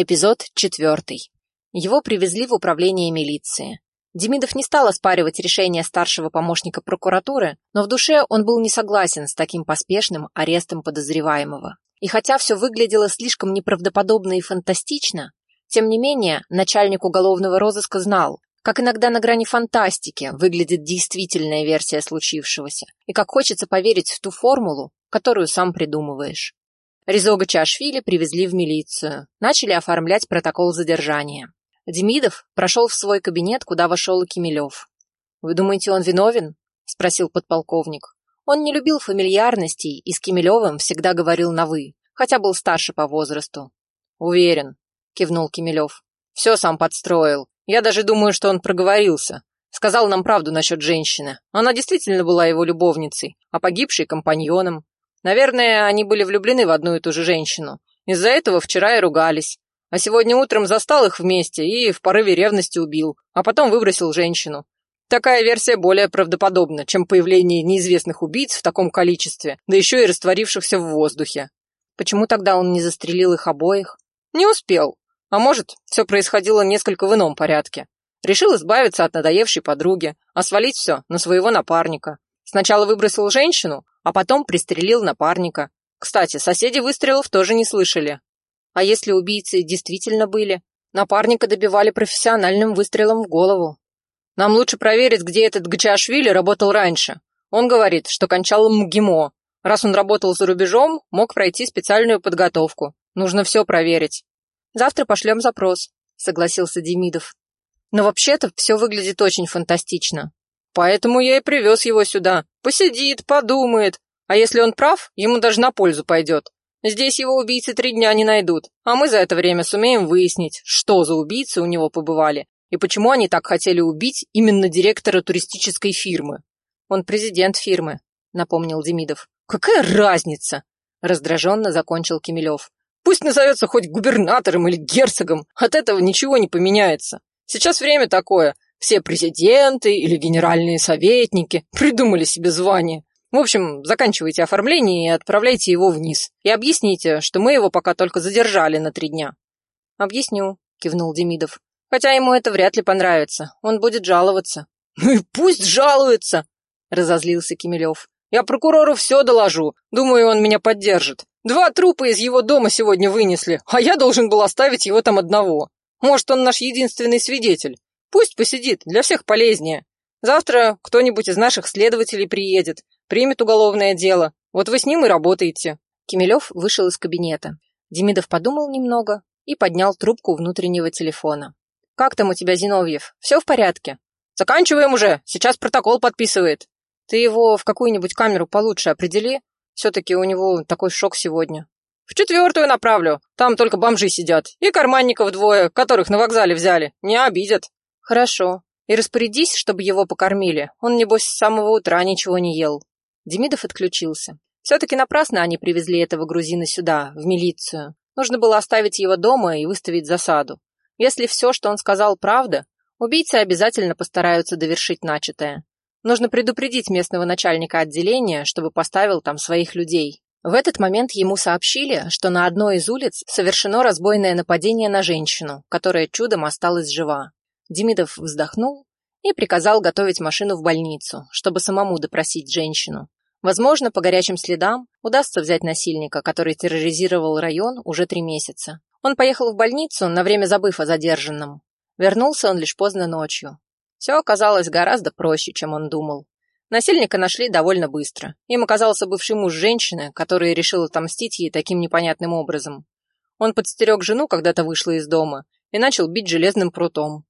Эпизод четвертый. Его привезли в управление милиции. Демидов не стал оспаривать решение старшего помощника прокуратуры, но в душе он был не согласен с таким поспешным арестом подозреваемого. И хотя все выглядело слишком неправдоподобно и фантастично, тем не менее начальник уголовного розыска знал, как иногда на грани фантастики выглядит действительная версия случившегося, и как хочется поверить в ту формулу, которую сам придумываешь. Резога Чашвили привезли в милицию. Начали оформлять протокол задержания. Демидов прошел в свой кабинет, куда вошел и Кемелев. «Вы думаете, он виновен?» – спросил подполковник. Он не любил фамильярностей и с Кемелевым всегда говорил на «вы», хотя был старше по возрасту. «Уверен», – кивнул Кемелев. «Все сам подстроил. Я даже думаю, что он проговорился. Сказал нам правду насчет женщины. Она действительно была его любовницей, а погибшей – компаньоном. Наверное, они были влюблены в одну и ту же женщину. Из-за этого вчера и ругались. А сегодня утром застал их вместе и в порыве ревности убил, а потом выбросил женщину. Такая версия более правдоподобна, чем появление неизвестных убийц в таком количестве, да еще и растворившихся в воздухе. Почему тогда он не застрелил их обоих? Не успел. А может, все происходило несколько в ином порядке. Решил избавиться от надоевшей подруги, а свалить все на своего напарника. Сначала выбросил женщину, а потом пристрелил напарника. Кстати, соседи выстрелов тоже не слышали. А если убийцы действительно были? Напарника добивали профессиональным выстрелом в голову. Нам лучше проверить, где этот Гачашвили работал раньше. Он говорит, что кончал МГИМО. Раз он работал за рубежом, мог пройти специальную подготовку. Нужно все проверить. Завтра пошлем запрос, согласился Демидов. Но вообще-то все выглядит очень фантастично. Поэтому я и привез его сюда. Посидит, подумает. А если он прав, ему даже на пользу пойдет. Здесь его убийцы три дня не найдут, а мы за это время сумеем выяснить, что за убийцы у него побывали и почему они так хотели убить именно директора туристической фирмы. Он президент фирмы, напомнил Демидов. Какая разница? Раздраженно закончил Кемелев. Пусть назовется хоть губернатором или герцогом, от этого ничего не поменяется. Сейчас время такое, все президенты или генеральные советники придумали себе звание. В общем, заканчивайте оформление и отправляйте его вниз. И объясните, что мы его пока только задержали на три дня. Объясню, кивнул Демидов. Хотя ему это вряд ли понравится. Он будет жаловаться. Ну и пусть жалуется, разозлился Кемелев. Я прокурору все доложу. Думаю, он меня поддержит. Два трупа из его дома сегодня вынесли, а я должен был оставить его там одного. Может, он наш единственный свидетель. Пусть посидит, для всех полезнее. Завтра кто-нибудь из наших следователей приедет, примет уголовное дело. Вот вы с ним и работаете». Кемелев вышел из кабинета. Демидов подумал немного и поднял трубку внутреннего телефона. «Как там у тебя, Зиновьев? Все в порядке?» «Заканчиваем уже, сейчас протокол подписывает». «Ты его в какую-нибудь камеру получше определи. Все-таки у него такой шок сегодня». «В четвертую направлю. Там только бомжи сидят. И карманников двое, которых на вокзале взяли. Не обидят». «Хорошо. И распорядись, чтобы его покормили. Он, небось, с самого утра ничего не ел». Демидов отключился. Все-таки напрасно они привезли этого грузина сюда, в милицию. Нужно было оставить его дома и выставить засаду. Если все, что он сказал, правда, убийцы обязательно постараются довершить начатое. Нужно предупредить местного начальника отделения, чтобы поставил там своих людей. В этот момент ему сообщили, что на одной из улиц совершено разбойное нападение на женщину, которая чудом осталась жива. Демидов вздохнул и приказал готовить машину в больницу, чтобы самому допросить женщину. Возможно, по горячим следам удастся взять насильника, который терроризировал район уже три месяца. Он поехал в больницу, на время забыв о задержанном. Вернулся он лишь поздно ночью. Все оказалось гораздо проще, чем он думал. Насильника нашли довольно быстро. Им оказался бывший муж женщины, который решил отомстить ей таким непонятным образом. Он подстерег жену, когда-то вышла из дома, и начал бить железным прутом.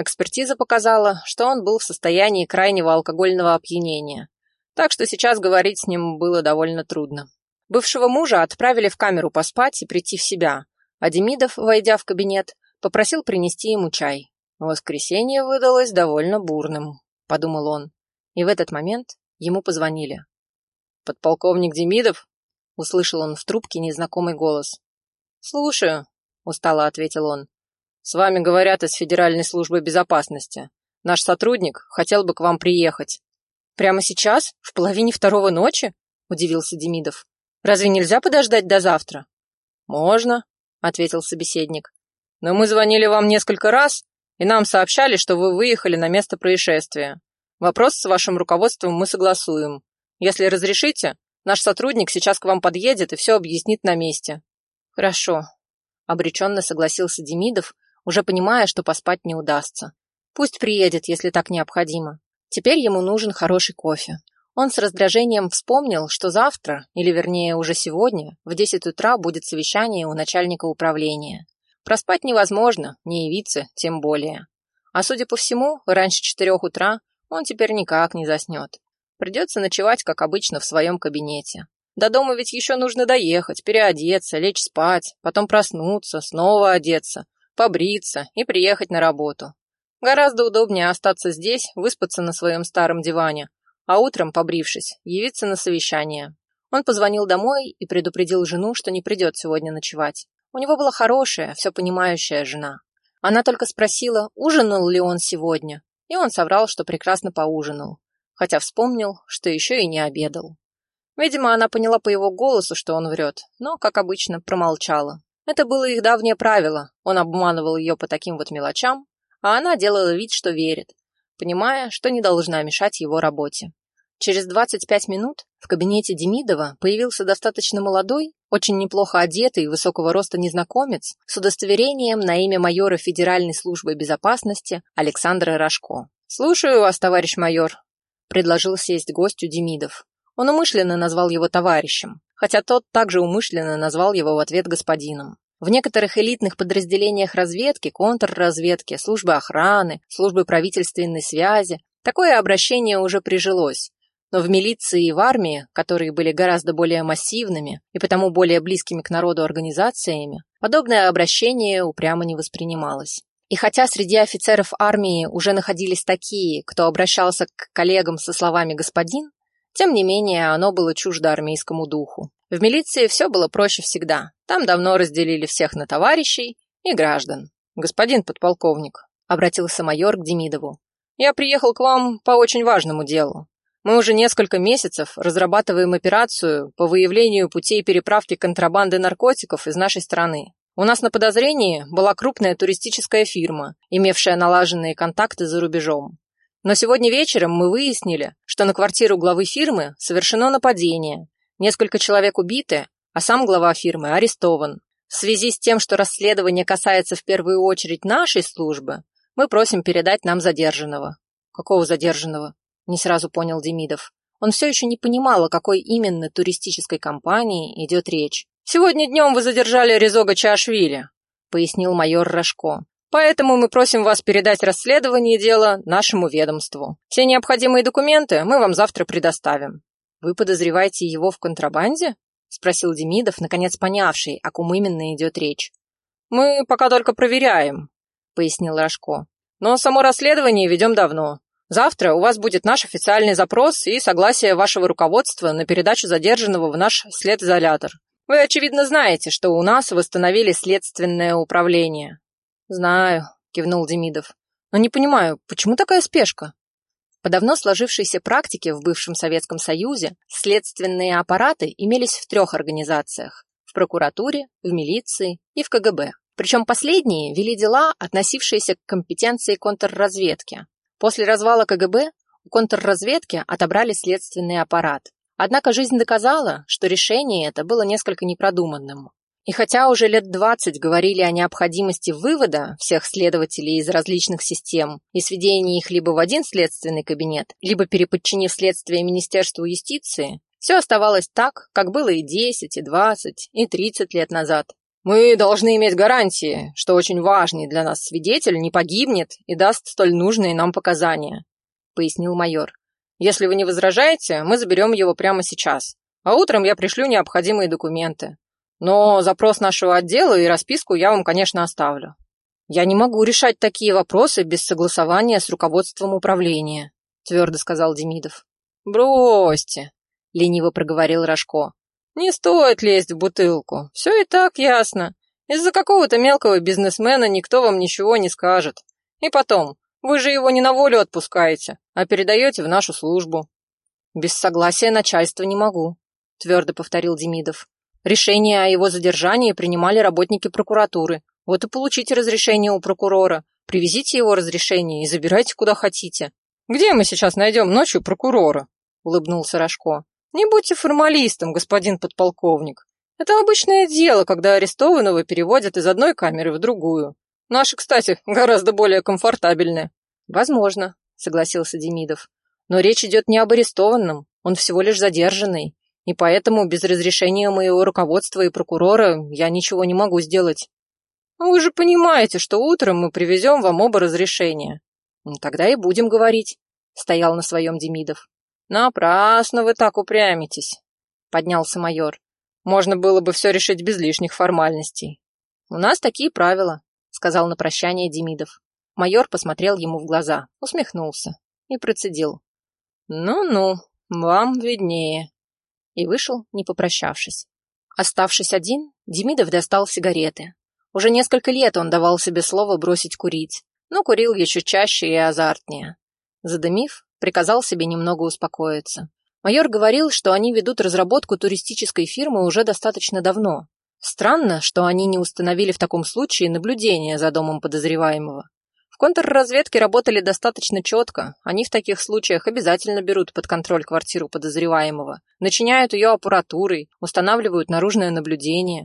Экспертиза показала, что он был в состоянии крайнего алкогольного опьянения, так что сейчас говорить с ним было довольно трудно. Бывшего мужа отправили в камеру поспать и прийти в себя, а Демидов, войдя в кабинет, попросил принести ему чай. Воскресенье выдалось довольно бурным, подумал он, и в этот момент ему позвонили. «Подполковник Демидов?» — услышал он в трубке незнакомый голос. «Слушаю», — устало ответил он. «С вами говорят из Федеральной службы безопасности. Наш сотрудник хотел бы к вам приехать». «Прямо сейчас? В половине второго ночи?» – удивился Демидов. «Разве нельзя подождать до завтра?» «Можно», – ответил собеседник. но мы звонили вам несколько раз, и нам сообщали, что вы выехали на место происшествия. Вопрос с вашим руководством мы согласуем. Если разрешите, наш сотрудник сейчас к вам подъедет и все объяснит на месте». «Хорошо», — обреченно согласился Демидов, уже понимая, что поспать не удастся. «Пусть приедет, если так необходимо. Теперь ему нужен хороший кофе. Он с раздражением вспомнил, что завтра, или вернее уже сегодня, в 10 утра будет совещание у начальника управления. Проспать невозможно, не явиться тем более. А судя по всему, раньше четырех утра он теперь никак не заснет. Придется ночевать, как обычно, в своем кабинете. До дома ведь еще нужно доехать, переодеться, лечь спать, потом проснуться, снова одеться, побриться и приехать на работу. Гораздо удобнее остаться здесь, выспаться на своем старом диване, а утром, побрившись, явиться на совещание. Он позвонил домой и предупредил жену, что не придет сегодня ночевать. У него была хорошая, все понимающая жена. Она только спросила, ужинал ли он сегодня, и он соврал, что прекрасно поужинал, хотя вспомнил, что еще и не обедал. Видимо, она поняла по его голосу, что он врет, но, как обычно, промолчала. Это было их давнее правило, он обманывал ее по таким вот мелочам, а она делала вид, что верит, понимая, что не должна мешать его работе. Через 25 минут в кабинете Демидова появился достаточно молодой, очень неплохо одетый и высокого роста незнакомец с удостоверением на имя майора Федеральной службы безопасности Александра Рожко. «Слушаю вас, товарищ майор», — предложил сесть гостю Демидов. Он умышленно назвал его товарищем, хотя тот также умышленно назвал его в ответ господином. В некоторых элитных подразделениях разведки, контрразведки, службы охраны, службы правительственной связи такое обращение уже прижилось. Но в милиции и в армии, которые были гораздо более массивными и потому более близкими к народу организациями, подобное обращение упрямо не воспринималось. И хотя среди офицеров армии уже находились такие, кто обращался к коллегам со словами «господин», тем не менее оно было чуждо армейскому духу. В милиции все было проще всегда. Там давно разделили всех на товарищей и граждан. «Господин подполковник», — обратился майор к Демидову, «я приехал к вам по очень важному делу. Мы уже несколько месяцев разрабатываем операцию по выявлению путей переправки контрабанды наркотиков из нашей страны. У нас на подозрении была крупная туристическая фирма, имевшая налаженные контакты за рубежом. Но сегодня вечером мы выяснили, что на квартиру главы фирмы совершено нападение, Несколько человек убиты, а сам глава фирмы арестован. В связи с тем, что расследование касается в первую очередь нашей службы, мы просим передать нам задержанного. Какого задержанного? Не сразу понял Демидов. Он все еще не понимал, о какой именно туристической компании идет речь. «Сегодня днем вы задержали Резога Чашвили», — пояснил майор Рожко. «Поэтому мы просим вас передать расследование дела нашему ведомству. Все необходимые документы мы вам завтра предоставим». «Вы подозреваете его в контрабанде?» — спросил Демидов, наконец понявший, о ком именно идет речь. «Мы пока только проверяем», — пояснил Рожко. «Но само расследование ведем давно. Завтра у вас будет наш официальный запрос и согласие вашего руководства на передачу задержанного в наш следизолятор. Вы, очевидно, знаете, что у нас восстановили следственное управление». «Знаю», — кивнул Демидов. «Но не понимаю, почему такая спешка?» По давно сложившейся практике в бывшем Советском Союзе следственные аппараты имелись в трех организациях – в прокуратуре, в милиции и в КГБ. Причем последние вели дела, относившиеся к компетенции контрразведки. После развала КГБ у контрразведки отобрали следственный аппарат. Однако жизнь доказала, что решение это было несколько непродуманным. И хотя уже лет 20 говорили о необходимости вывода всех следователей из различных систем и сведения их либо в один следственный кабинет, либо переподчинив следствие Министерству юстиции, все оставалось так, как было и 10, и 20, и 30 лет назад. «Мы должны иметь гарантии, что очень важный для нас свидетель не погибнет и даст столь нужные нам показания», — пояснил майор. «Если вы не возражаете, мы заберем его прямо сейчас, а утром я пришлю необходимые документы. Но запрос нашего отдела и расписку я вам, конечно, оставлю. Я не могу решать такие вопросы без согласования с руководством управления, твердо сказал Демидов. Бросьте, лениво проговорил Рожко. Не стоит лезть в бутылку. Все и так ясно. Из-за какого-то мелкого бизнесмена никто вам ничего не скажет. И потом, вы же его не на волю отпускаете, а передаете в нашу службу. Без согласия начальства не могу, твердо повторил Демидов. Решение о его задержании принимали работники прокуратуры. Вот и получите разрешение у прокурора, привезите его разрешение и забирайте куда хотите. Где мы сейчас найдем ночью прокурора? Улыбнулся Рожко. Не будьте формалистом, господин подполковник. Это обычное дело, когда арестованного переводят из одной камеры в другую. Наши, кстати, гораздо более комфортабельные. Возможно, согласился Демидов. Но речь идет не об арестованном, он всего лишь задержанный. И поэтому без разрешения моего руководства и прокурора я ничего не могу сделать. Вы же понимаете, что утром мы привезем вам оба разрешения. Ну, тогда и будем говорить, стоял на своем Демидов. Напрасно вы так упрямитесь, поднялся майор. Можно было бы все решить без лишних формальностей. У нас такие правила, сказал на прощание Демидов. Майор посмотрел ему в глаза, усмехнулся и процедил. Ну-ну, вам виднее. И вышел, не попрощавшись. Оставшись один, Демидов достал сигареты. Уже несколько лет он давал себе слово бросить курить, но курил еще чаще и азартнее. Задымив, приказал себе немного успокоиться. Майор говорил, что они ведут разработку туристической фирмы уже достаточно давно. Странно, что они не установили в таком случае наблюдение за домом подозреваемого. Контрразведке работали достаточно четко. Они в таких случаях обязательно берут под контроль квартиру подозреваемого, начиняют ее аппаратурой, устанавливают наружное наблюдение.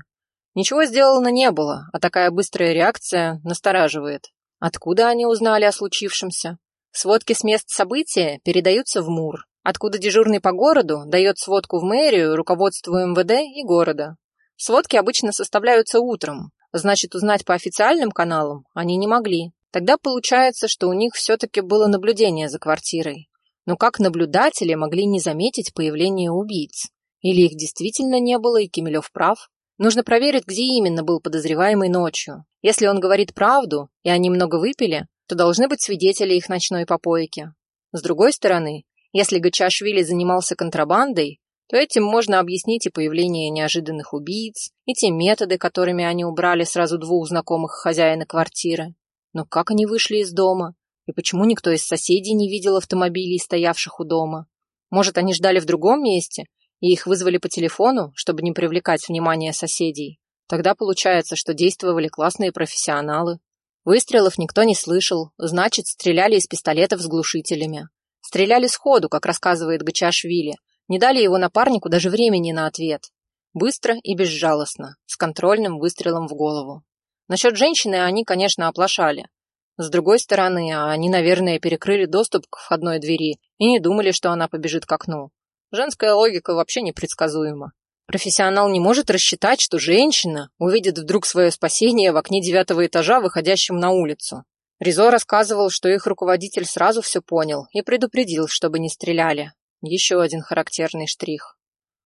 Ничего сделано не было, а такая быстрая реакция настораживает. Откуда они узнали о случившемся? Сводки с мест события передаются в МУР, откуда дежурный по городу дает сводку в мэрию, руководству МВД и города. Сводки обычно составляются утром, значит, узнать по официальным каналам они не могли. Тогда получается, что у них все-таки было наблюдение за квартирой. Но как наблюдатели могли не заметить появление убийц? Или их действительно не было, и Кемелев прав? Нужно проверить, где именно был подозреваемый ночью. Если он говорит правду, и они много выпили, то должны быть свидетели их ночной попойки. С другой стороны, если Гачашвили занимался контрабандой, то этим можно объяснить и появление неожиданных убийц, и те методы, которыми они убрали сразу двух знакомых хозяина квартиры. Но как они вышли из дома? И почему никто из соседей не видел автомобилей, стоявших у дома? Может, они ждали в другом месте, и их вызвали по телефону, чтобы не привлекать внимание соседей? Тогда получается, что действовали классные профессионалы. Выстрелов никто не слышал, значит, стреляли из пистолетов с глушителями. Стреляли сходу, как рассказывает Гачашвили. Не дали его напарнику даже времени на ответ. Быстро и безжалостно, с контрольным выстрелом в голову. Насчет женщины они, конечно, оплошали. С другой стороны, они, наверное, перекрыли доступ к входной двери и не думали, что она побежит к окну. Женская логика вообще непредсказуема. Профессионал не может рассчитать, что женщина увидит вдруг свое спасение в окне девятого этажа, выходящем на улицу. Ризо рассказывал, что их руководитель сразу все понял и предупредил, чтобы не стреляли. Еще один характерный штрих.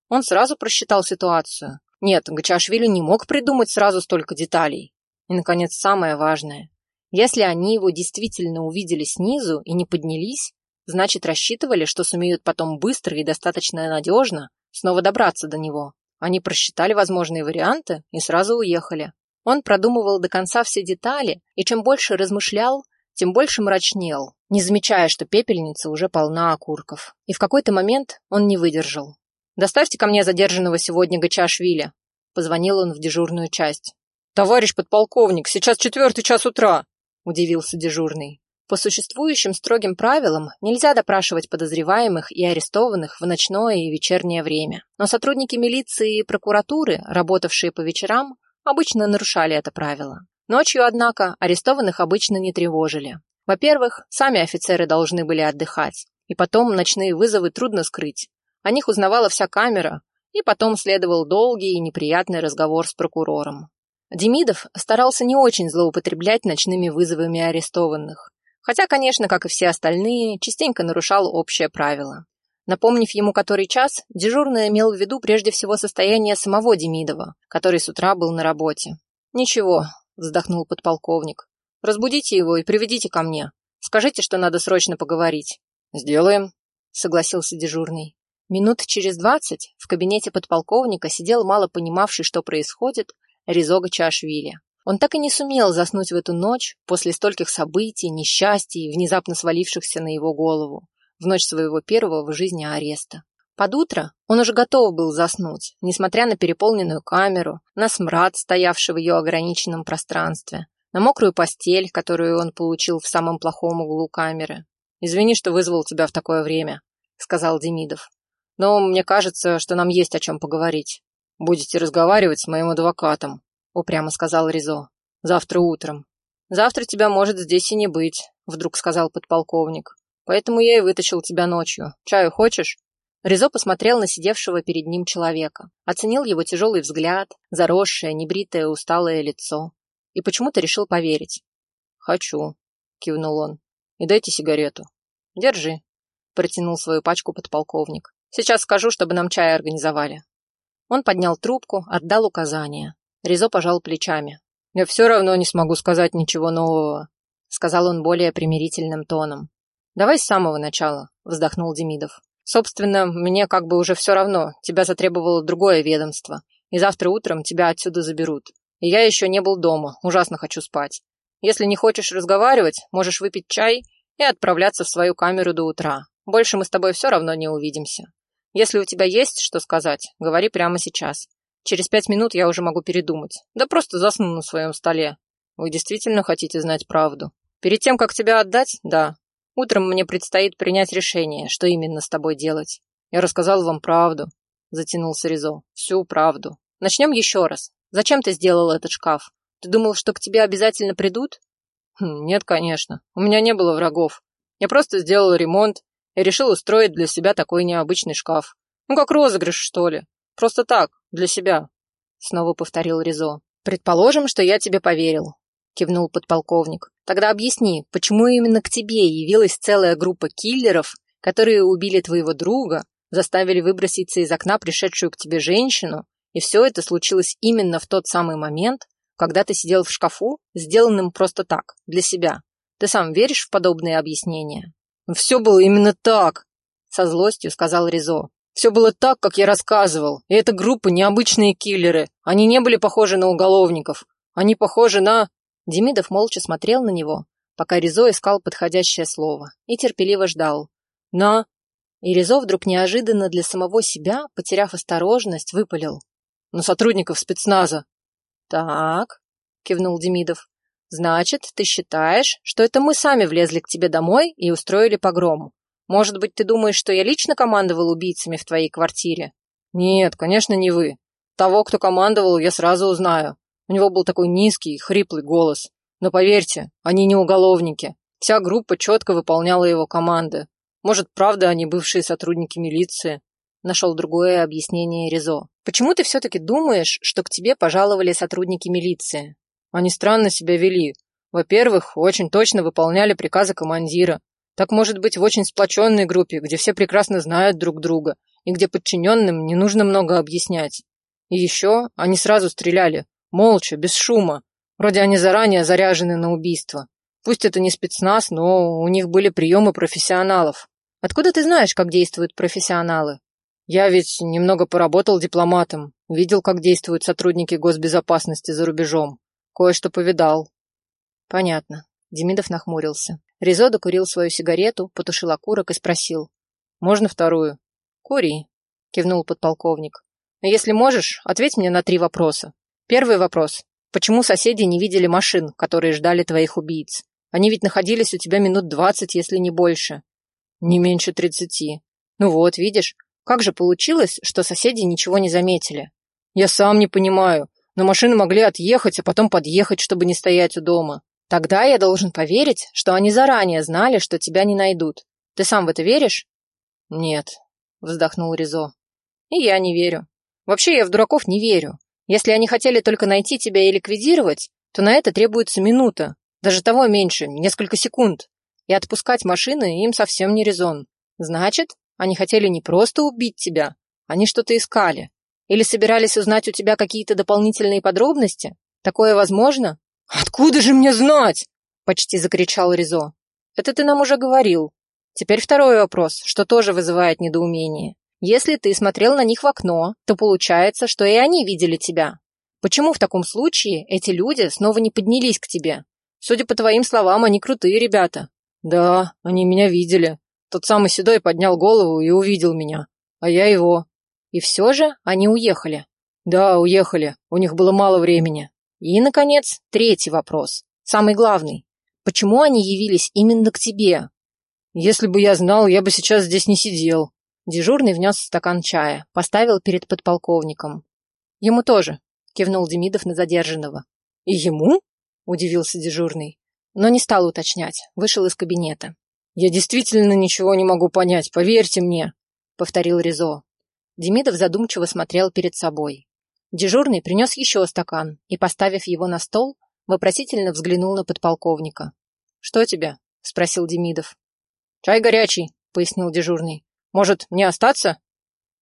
Он сразу просчитал ситуацию. Нет, Гачашвили не мог придумать сразу столько деталей. И, наконец, самое важное. Если они его действительно увидели снизу и не поднялись, значит, рассчитывали, что сумеют потом быстро и достаточно надежно снова добраться до него. Они просчитали возможные варианты и сразу уехали. Он продумывал до конца все детали, и чем больше размышлял, тем больше мрачнел, не замечая, что пепельница уже полна окурков. И в какой-то момент он не выдержал. «Доставьте ко мне задержанного сегодня Гачашвили», — позвонил он в дежурную часть. «Товарищ подполковник, сейчас четвертый час утра», — удивился дежурный. По существующим строгим правилам нельзя допрашивать подозреваемых и арестованных в ночное и вечернее время. Но сотрудники милиции и прокуратуры, работавшие по вечерам, обычно нарушали это правило. Ночью, однако, арестованных обычно не тревожили. Во-первых, сами офицеры должны были отдыхать, и потом ночные вызовы трудно скрыть. О них узнавала вся камера, и потом следовал долгий и неприятный разговор с прокурором. Демидов старался не очень злоупотреблять ночными вызовами арестованных, хотя, конечно, как и все остальные, частенько нарушал общее правило. Напомнив ему который час, дежурный имел в виду прежде всего состояние самого Демидова, который с утра был на работе. «Ничего», — вздохнул подполковник. «Разбудите его и приведите ко мне. Скажите, что надо срочно поговорить». «Сделаем», — согласился дежурный. Минут через двадцать в кабинете подполковника сидел мало понимавший, что происходит, Резога Чашвили. Он так и не сумел заснуть в эту ночь после стольких событий, несчастий, внезапно свалившихся на его голову в ночь своего первого в жизни ареста. Под утро он уже готов был заснуть, несмотря на переполненную камеру, на смрад, стоявший в ее ограниченном пространстве, на мокрую постель, которую он получил в самом плохом углу камеры. «Извини, что вызвал тебя в такое время», — сказал Демидов. «Но мне кажется, что нам есть о чем поговорить. Будете разговаривать с моим адвокатом», — упрямо сказал Ризо. «Завтра утром». «Завтра тебя может здесь и не быть», — вдруг сказал подполковник. «Поэтому я и вытащил тебя ночью. Чаю хочешь?» Ризо посмотрел на сидевшего перед ним человека, оценил его тяжелый взгляд, заросшее, небритое, усталое лицо и почему-то решил поверить. «Хочу», — кивнул он. «И дайте сигарету». «Держи», — протянул свою пачку подполковник. «Сейчас скажу, чтобы нам чай организовали». Он поднял трубку, отдал указания. Ризо пожал плечами. «Я все равно не смогу сказать ничего нового», — сказал он более примирительным тоном. «Давай с самого начала», — вздохнул Демидов. Собственно, мне как бы уже все равно. Тебя затребовало другое ведомство. И завтра утром тебя отсюда заберут. И я еще не был дома. Ужасно хочу спать. Если не хочешь разговаривать, можешь выпить чай и отправляться в свою камеру до утра. Больше мы с тобой все равно не увидимся. Если у тебя есть что сказать, говори прямо сейчас. Через пять минут я уже могу передумать. Да просто засну на своем столе. Вы действительно хотите знать правду? Перед тем, как тебя отдать, да, Утром мне предстоит принять решение, что именно с тобой делать. Я рассказал вам правду, затянулся Ризо. Всю правду. Начнем еще раз. Зачем ты сделал этот шкаф? Ты думал, что к тебе обязательно придут? Хм, нет, конечно. У меня не было врагов. Я просто сделал ремонт и решил устроить для себя такой необычный шкаф. Ну, как розыгрыш, что ли. Просто так, для себя. Снова повторил Ризо. Предположим, что я тебе поверил кивнул подполковник. Тогда объясни, почему именно к тебе явилась целая группа киллеров, которые убили твоего друга, заставили выброситься из окна пришедшую к тебе женщину, и все это случилось именно в тот самый момент, когда ты сидел в шкафу, сделанным просто так, для себя. Ты сам веришь в подобные объяснения? Все было именно так, со злостью сказал Ризо. Все было так, как я рассказывал. И эта группа необычные киллеры. Они не были похожи на уголовников. Они похожи на... Демидов молча смотрел на него, пока Ризо искал подходящее слово, и терпеливо ждал. «На!» И Ризо вдруг неожиданно для самого себя, потеряв осторожность, выпалил. «На сотрудников спецназа!» «Так», — кивнул Демидов. «Значит, ты считаешь, что это мы сами влезли к тебе домой и устроили погром? Может быть, ты думаешь, что я лично командовал убийцами в твоей квартире?» «Нет, конечно, не вы. Того, кто командовал, я сразу узнаю. У него был такой низкий, хриплый голос. Но поверьте, они не уголовники. Вся группа четко выполняла его команды. Может, правда, они бывшие сотрудники милиции? Нашел другое объяснение Ризо. Почему ты все-таки думаешь, что к тебе пожаловали сотрудники милиции? Они странно себя вели. Во-первых, очень точно выполняли приказы командира. Так может быть в очень сплоченной группе, где все прекрасно знают друг друга, и где подчиненным не нужно много объяснять. И еще они сразу стреляли, Молча, без шума. Вроде они заранее заряжены на убийство. Пусть это не спецназ, но у них были приемы профессионалов. Откуда ты знаешь, как действуют профессионалы? Я ведь немного поработал дипломатом, видел, как действуют сотрудники госбезопасности за рубежом. Кое-что повидал. Понятно. Демидов нахмурился. Ризо докурил свою сигарету, потушил окурок и спросил. «Можно вторую?» «Кури», — кивнул подполковник. «Но если можешь, ответь мне на три вопроса. Первый вопрос. Почему соседи не видели машин, которые ждали твоих убийц? Они ведь находились у тебя минут двадцать, если не больше. Не меньше тридцати. Ну вот, видишь, как же получилось, что соседи ничего не заметили? Я сам не понимаю, но машины могли отъехать, а потом подъехать, чтобы не стоять у дома. Тогда я должен поверить, что они заранее знали, что тебя не найдут. Ты сам в это веришь? Нет, вздохнул Ризо. И я не верю. Вообще я в дураков не верю. Если они хотели только найти тебя и ликвидировать, то на это требуется минута, даже того меньше, несколько секунд. И отпускать машины им совсем не резон. Значит, они хотели не просто убить тебя, они что-то искали. Или собирались узнать у тебя какие-то дополнительные подробности? Такое возможно? Откуда же мне знать? Почти закричал Ризо. Это ты нам уже говорил. Теперь второй вопрос, что тоже вызывает недоумение. Если ты смотрел на них в окно, то получается, что и они видели тебя. Почему в таком случае эти люди снова не поднялись к тебе? Судя по твоим словам, они крутые ребята. Да, они меня видели. Тот самый седой поднял голову и увидел меня. а я его. И все же они уехали. Да, уехали. У них было мало времени. И, наконец, третий вопрос. Самый главный. Почему они явились именно к тебе? Если бы я знал, я бы сейчас здесь не сидел. Дежурный внес стакан чая, поставил перед подполковником. Ему тоже, кивнул Демидов на задержанного. И ему? Удивился дежурный. Но не стал уточнять, вышел из кабинета. Я действительно ничего не могу понять, поверьте мне, повторил Ризо. Демидов задумчиво смотрел перед собой. Дежурный принес еще стакан и, поставив его на стол, вопросительно взглянул на подполковника. «Что тебе?» — спросил Демидов. «Чай горячий», — пояснил дежурный. «Может, мне остаться?»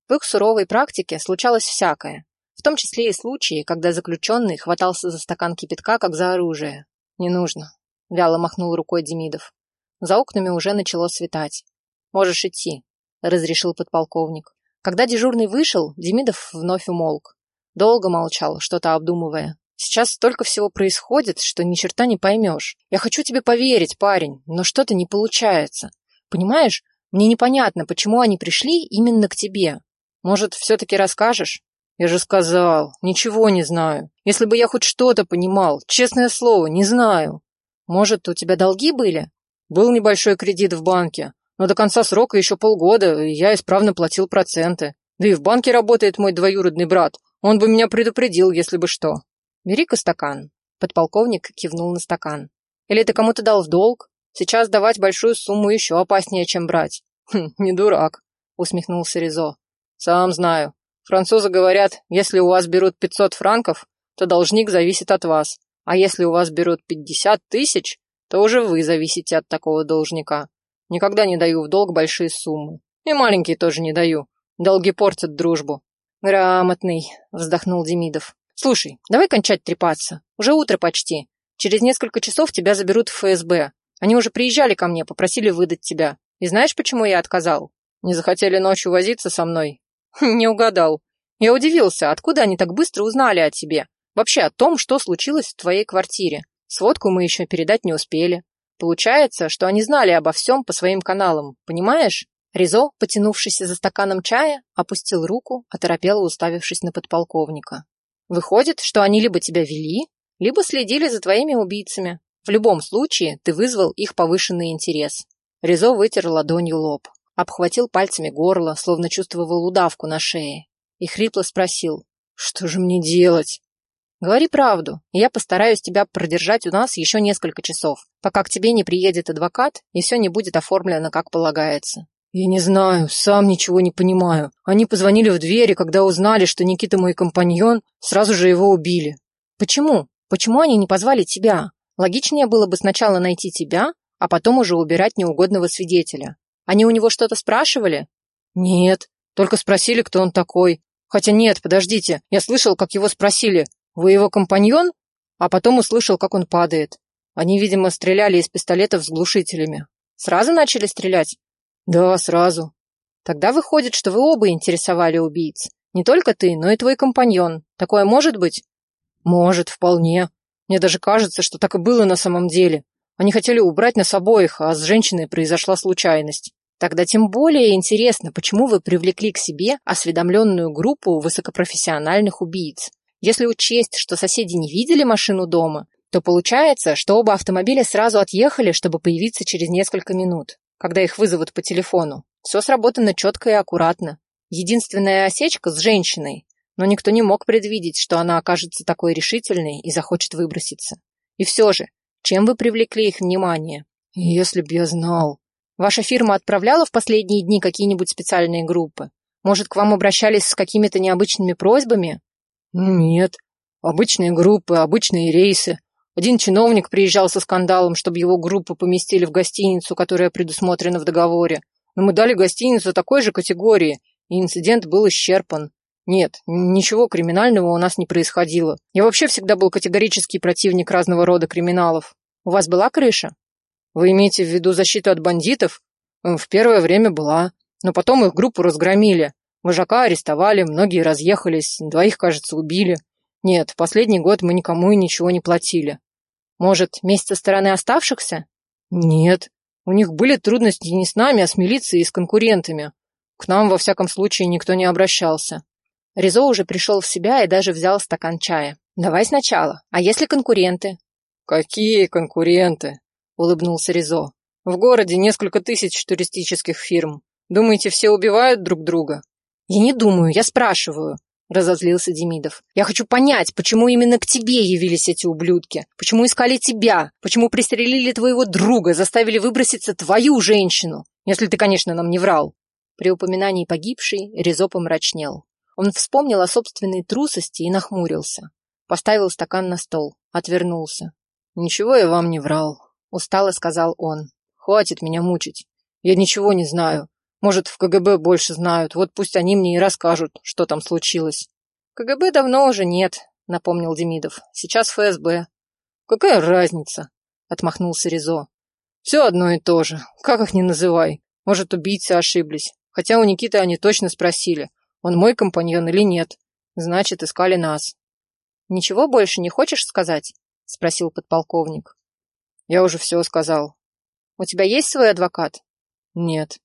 В их суровой практике случалось всякое, в том числе и случаи, когда заключенный хватался за стакан кипятка, как за оружие. «Не нужно», — вяло махнул рукой Демидов. За окнами уже начало светать. «Можешь идти», — разрешил подполковник. Когда дежурный вышел, Демидов вновь умолк. Долго молчал, что-то обдумывая. Сейчас столько всего происходит, что ни черта не поймешь. Я хочу тебе поверить, парень, но что-то не получается. Понимаешь, мне непонятно, почему они пришли именно к тебе. Может, все-таки расскажешь? Я же сказал, ничего не знаю. Если бы я хоть что-то понимал, честное слово, не знаю. Может, у тебя долги были? Был небольшой кредит в банке, но до конца срока еще полгода, и я исправно платил проценты. Да и в банке работает мой двоюродный брат. Он бы меня предупредил, если бы что. Бери-ка стакан. Подполковник кивнул на стакан. Или ты кому-то дал в долг? Сейчас давать большую сумму еще опаснее, чем брать. Хм, не дурак, усмехнулся Ризо. Сам знаю. Французы говорят, если у вас берут 500 франков, то должник зависит от вас. А если у вас берут 50 тысяч, то уже вы зависите от такого должника. Никогда не даю в долг большие суммы. И маленькие тоже не даю. Долги портят дружбу. Грамотный, вздохнул Демидов. Слушай, давай кончать трепаться. Уже утро почти. Через несколько часов тебя заберут в ФСБ. Они уже приезжали ко мне, попросили выдать тебя. И знаешь, почему я отказал? Не захотели ночью возиться со мной? Не угадал. Я удивился, откуда они так быстро узнали о тебе. Вообще о том, что случилось в твоей квартире. Сводку мы еще передать не успели. Получается, что они знали обо всем по своим каналам, понимаешь? Ризо, потянувшись за стаканом чая, опустил руку, оторопело уставившись на подполковника. Выходит, что они либо тебя вели, либо следили за твоими убийцами. В любом случае, ты вызвал их повышенный интерес. Ризо вытер ладонью лоб, обхватил пальцами горло, словно чувствовал удавку на шее, и хрипло спросил, «Что же мне делать?» Говори правду, и я постараюсь тебя продержать у нас еще несколько часов, пока к тебе не приедет адвокат и все не будет оформлено как полагается. Я не знаю, сам ничего не понимаю. Они позвонили в дверь, и когда узнали, что Никита мой компаньон, сразу же его убили. Почему? Почему они не позвали тебя? Логичнее было бы сначала найти тебя, а потом уже убирать неугодного свидетеля. Они у него что-то спрашивали? Нет, только спросили, кто он такой. Хотя нет, подождите, я слышал, как его спросили, вы его компаньон? А потом услышал, как он падает. Они, видимо, стреляли из пистолетов с глушителями. Сразу начали стрелять? Да, сразу. Тогда выходит, что вы оба интересовали убийц. Не только ты, но и твой компаньон. Такое может быть? Может, вполне. Мне даже кажется, что так и было на самом деле. Они хотели убрать нас обоих, а с женщиной произошла случайность. Тогда тем более интересно, почему вы привлекли к себе осведомленную группу высокопрофессиональных убийц. Если учесть, что соседи не видели машину дома, то получается, что оба автомобиля сразу отъехали, чтобы появиться через несколько минут, когда их вызовут по телефону. Все сработано четко и аккуратно. Единственная осечка с женщиной, но никто не мог предвидеть, что она окажется такой решительной и захочет выброситься. И все же, чем вы привлекли их внимание? Если б я знал. Ваша фирма отправляла в последние дни какие-нибудь специальные группы? Может, к вам обращались с какими-то необычными просьбами? Нет. Обычные группы, обычные рейсы. Один чиновник приезжал со скандалом, чтобы его группу поместили в гостиницу, которая предусмотрена в договоре. Но мы дали гостиницу такой же категории, и инцидент был исчерпан. Нет, ничего криминального у нас не происходило. Я вообще всегда был категорический противник разного рода криминалов. У вас была крыша? Вы имеете в виду защиту от бандитов? В первое время была, но потом их группу разгромили. Вожака арестовали, многие разъехались, двоих, кажется, убили. Нет, последний год мы никому и ничего не платили. Может, месть со стороны оставшихся? Нет. У них были трудности не с нами, а с милицией и с конкурентами. К нам, во всяком случае, никто не обращался. Ризо уже пришел в себя и даже взял стакан чая. Давай сначала. А если конкуренты? Какие конкуренты? Улыбнулся Ризо. В городе несколько тысяч туристических фирм. Думаете, все убивают друг друга? Я не думаю, я спрашиваю. Разозлился Демидов. Я хочу понять, почему именно к тебе явились эти ублюдки? Почему искали тебя? Почему пристрелили твоего друга, заставили выброситься твою женщину? Если ты, конечно, нам не врал. При упоминании погибшей Ризо помрачнел. Он вспомнил о собственной трусости и нахмурился. Поставил стакан на стол, отвернулся. «Ничего я вам не врал», — устало сказал он. «Хватит меня мучить. Я ничего не знаю. Может, в КГБ больше знают. Вот пусть они мне и расскажут, что там случилось». «КГБ давно уже нет», — напомнил Демидов. «Сейчас ФСБ». «Какая разница?» — отмахнулся Ризо. «Все одно и то же. Как их ни называй. Может, убийцы ошиблись. Хотя у Никиты они точно спросили, он мой компаньон или нет. Значит, искали нас. Ничего больше не хочешь сказать? Спросил подполковник. Я уже все сказал. У тебя есть свой адвокат? Нет.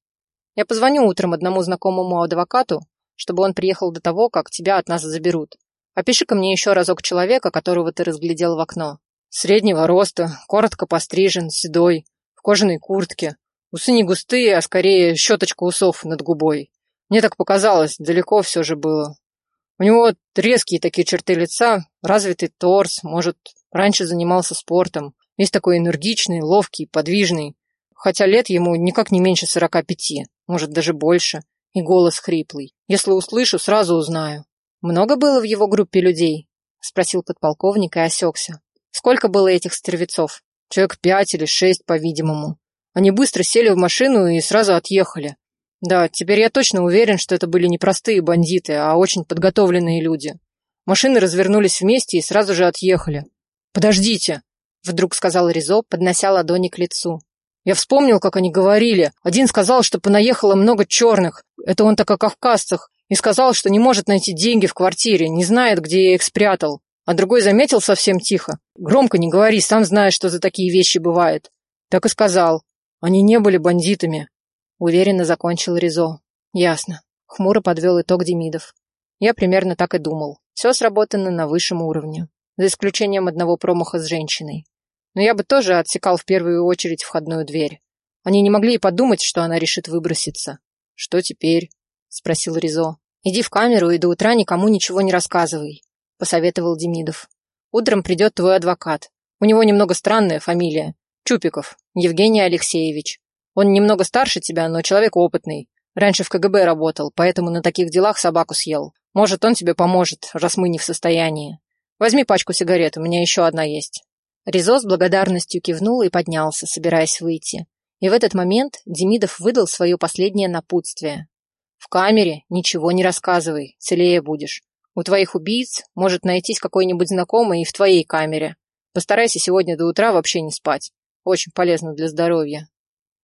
Я позвоню утром одному знакомому адвокату, чтобы он приехал до того, как тебя от нас заберут. опиши ко мне еще разок человека, которого ты разглядел в окно. Среднего роста, коротко пострижен, седой, в кожаной куртке, Усы не густые, а скорее щеточка усов над губой. Мне так показалось, далеко все же было. У него резкие такие черты лица, развитый торс, может, раньше занимался спортом. Весь такой энергичный, ловкий, подвижный. Хотя лет ему никак не меньше сорока пяти, может, даже больше. И голос хриплый. Если услышу, сразу узнаю. «Много было в его группе людей?» — спросил подполковник и осекся. «Сколько было этих стервецов?» «Человек пять или шесть, по-видимому. Они быстро сели в машину и сразу отъехали. Да, теперь я точно уверен, что это были не простые бандиты, а очень подготовленные люди. Машины развернулись вместе и сразу же отъехали. «Подождите!» — вдруг сказал Ризо, поднося ладони к лицу. «Я вспомнил, как они говорили. Один сказал, что понаехало много черных. Это он так о кавказцах. И сказал, что не может найти деньги в квартире, не знает, где я их спрятал. А другой заметил совсем тихо. Громко не говори, сам знаешь, что за такие вещи бывает. Так и сказал. Они не были бандитами. Уверенно закончил Ризо. Ясно. Хмуро подвел итог Демидов. Я примерно так и думал. Все сработано на высшем уровне. За исключением одного промаха с женщиной. Но я бы тоже отсекал в первую очередь входную дверь. Они не могли и подумать, что она решит выброситься. «Что теперь?» — спросил Ризо. «Иди в камеру и до утра никому ничего не рассказывай», — посоветовал Демидов. «Утром придет твой адвокат. У него немного странная фамилия. Чупиков, Евгений Алексеевич. Он немного старше тебя, но человек опытный. Раньше в КГБ работал, поэтому на таких делах собаку съел. Может, он тебе поможет, раз мы не в состоянии. Возьми пачку сигарет, у меня еще одна есть». Ризо с благодарностью кивнул и поднялся, собираясь выйти. И в этот момент Демидов выдал свое последнее напутствие. «В камере ничего не рассказывай, целее будешь. У твоих убийц может найтись какой-нибудь знакомый и в твоей камере. Постарайся сегодня до утра вообще не спать. Очень полезно для здоровья.